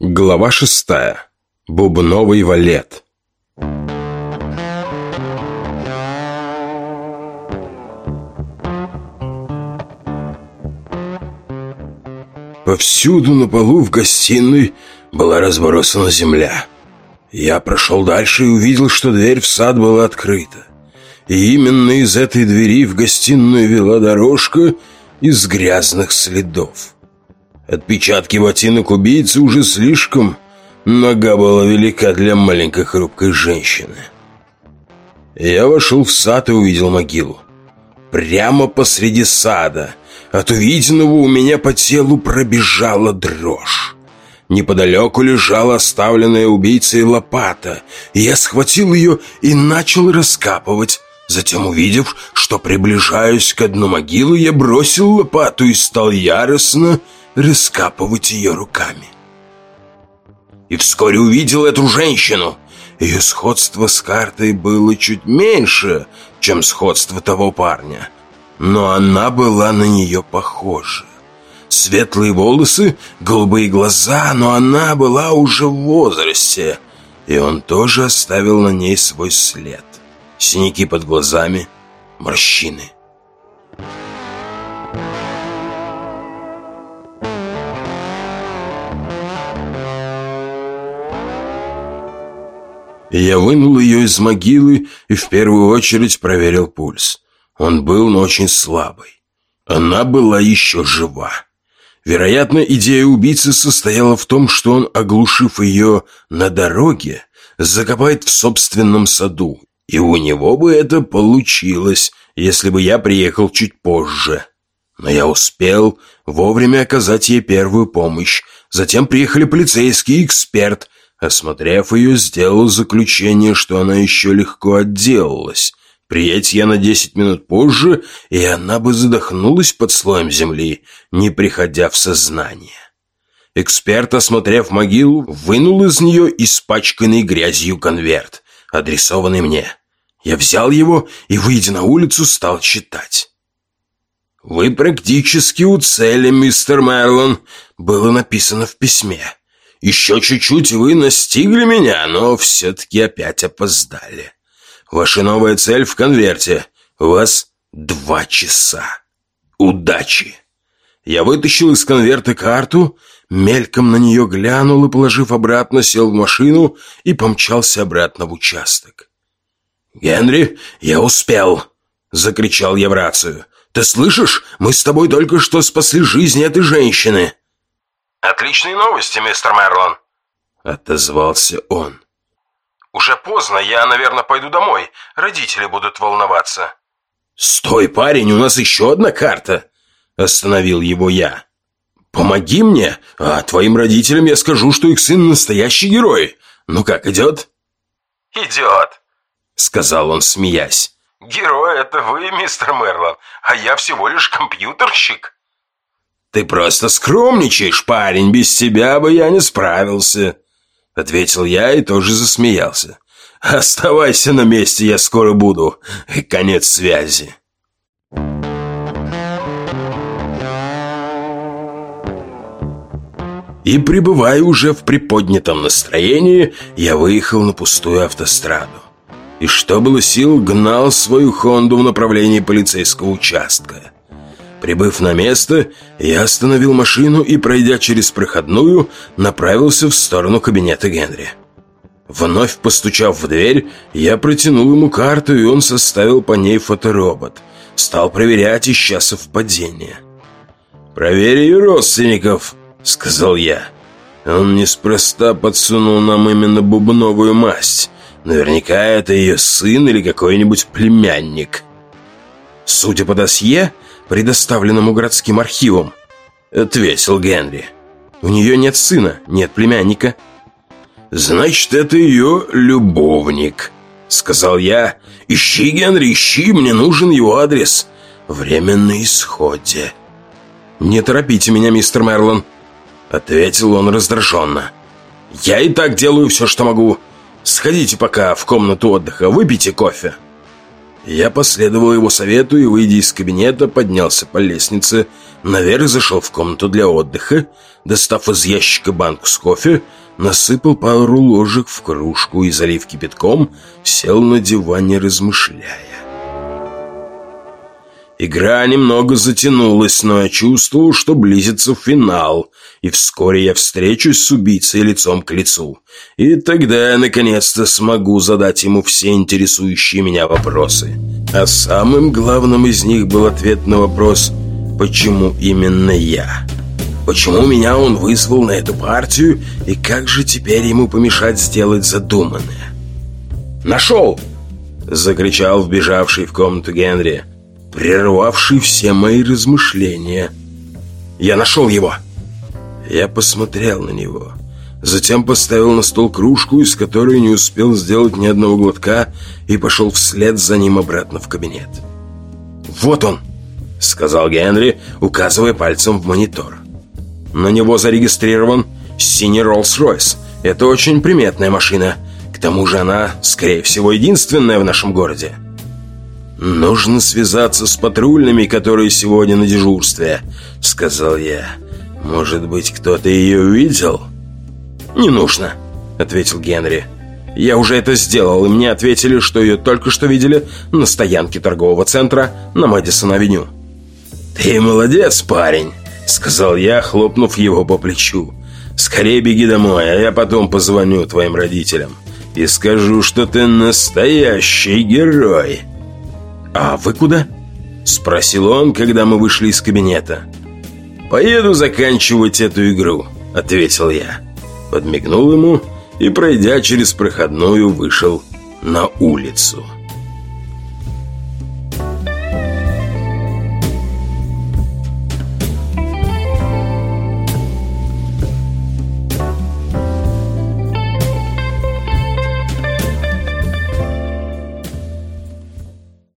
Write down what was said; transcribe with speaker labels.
Speaker 1: Глава шестая. Бубновый валет. Повсюду на полу в гостиной была разбросана земля. Я прошел дальше и увидел, что дверь в сад была открыта. И именно из этой двери в гостиную вела дорожка из грязных следов. Отпечатки ботинок убийцы уже слишком нога была велика для маленькой хрупкой женщины. Я вошел в сад и увидел могилу. Прямо посреди сада. От увиденного у меня по телу пробежала дрожь. Неподалеку лежала оставленная убийцей лопата. Я схватил ее и начал раскапывать. Затем, увидев, что приближаюсь к дну могилы, я бросил лопату и стал яростно раскапывать ее руками. И вскоре увидел эту женщину. Ее сходство с картой было чуть меньше, чем сходство того парня. Но она была на нее похожа. Светлые волосы, голубые глаза, но она была уже в возрасте. И он тоже оставил на ней свой след. Синяки под глазами, морщины. Я вынул ее из могилы и в первую очередь проверил пульс. Он был, но очень слабый. Она была еще жива. Вероятно, идея убийцы состояла в том, что он, оглушив ее на дороге, закопает в собственном саду. И у него бы это получилось, если бы я приехал чуть позже. Но я успел вовремя оказать ей первую помощь. Затем приехали полицейский эксперт, Осмотрев ее, сделал заключение, что она еще легко отделалась. Приедь я на десять минут позже, и она бы задохнулась под слоем земли, не приходя в сознание. Эксперт, осмотрев могилу, вынул из нее испачканный грязью конверт, адресованный мне. Я взял его и, выйдя на улицу, стал читать. «Вы практически у цели, мистер Мерлон», было написано в письме. Еще чуть-чуть вы настигли меня, но все-таки опять опоздали. Ваша новая цель в конверте. У вас два часа. Удачи!» Я вытащил из конверта карту, мельком на нее глянул и, положив обратно, сел в машину и помчался обратно в участок. «Генри, я успел!» — закричал я в рацию. «Ты слышишь? Мы с тобой только что спасли жизнь этой женщины!»
Speaker 2: «Отличные новости, мистер Мерлон», —
Speaker 1: отозвался он.
Speaker 2: «Уже поздно, я, наверное, пойду домой. Родители будут волноваться».
Speaker 1: «Стой, парень, у нас еще одна карта!» — остановил его я. «Помоги мне, а твоим родителям я скажу, что их сын настоящий герой. Ну как, идет?»
Speaker 2: «Идет», —
Speaker 1: сказал он, смеясь.
Speaker 2: «Герой — это вы, мистер Мерлон, а я всего лишь компьютерщик».
Speaker 1: «Ты просто скромничаешь, парень, без тебя бы я не справился», — ответил я и тоже засмеялся. «Оставайся на месте, я скоро буду. Конец связи». И пребывая уже в приподнятом настроении, я выехал на пустую автостраду. И что было сил, гнал свою «Хонду» в направлении полицейского участка. Прибыв на место, я остановил машину и, пройдя через проходную, направился в сторону кабинета Генри. Вновь постучав в дверь, я протянул ему карту, и он составил по ней фоторобот. Стал проверять, ища совпадения. «Проверь ее родственников», — сказал я. Он неспроста подсунул нам именно бубновую масть. Наверняка это ее сын или какой-нибудь племянник. Судя по досье, предоставленному городским архивом», — ответил Генри. «У нее нет сына, нет племянника». «Значит, это ее любовник», — сказал я. «Ищи, Генри, ищи, мне нужен его адрес. Время на исходе». «Не торопите меня, мистер Мерлон», — ответил он раздраженно. «Я и так делаю все, что могу. Сходите пока в комнату отдыха, выпейте кофе». Я последовал его совету и, выйдя из кабинета, поднялся по лестнице, наверх зашел в комнату для отдыха, достав из ящика банку с кофе, насыпал пару ложек в кружку и, залив кипятком, сел на диване, размышляя. Игра немного затянулась, но я чувствовал, что близится финал, и вскоре я встречусь с убийцей лицом к лицу. И тогда я наконец-то смогу задать ему все интересующие меня вопросы. А самым главным из них был ответ на вопрос «Почему именно я?» Почему меня он вызвал на эту партию, и как же теперь ему помешать сделать задуманное? «Нашел!» — закричал вбежавший в комнату Генри прервавший все мои размышления. «Я нашел его!» Я посмотрел на него. Затем поставил на стол кружку, из которой не успел сделать ни одного глотка, и пошел вслед за ним обратно в кабинет. «Вот он!» — сказал Генри, указывая пальцем в монитор. «На него зарегистрирован синий Роллс-Ройс. Это очень приметная машина. К тому же она, скорее всего, единственная в нашем городе». «Нужно связаться с патрульными, которые сегодня на дежурстве», — сказал я. «Может быть, кто-то ее увидел?» «Не нужно», — ответил Генри. «Я уже это сделал, и мне ответили, что ее только что видели на стоянке торгового центра на Мэдисон-авеню». «Ты молодец, парень», — сказал я, хлопнув его по плечу. «Скорее беги домой, а я потом позвоню твоим родителям и скажу, что ты настоящий герой». «А вы куда?» – спросил он, когда мы вышли из кабинета. «Поеду заканчивать эту игру», – ответил я. Подмигнул ему и, пройдя через проходную, вышел на улицу.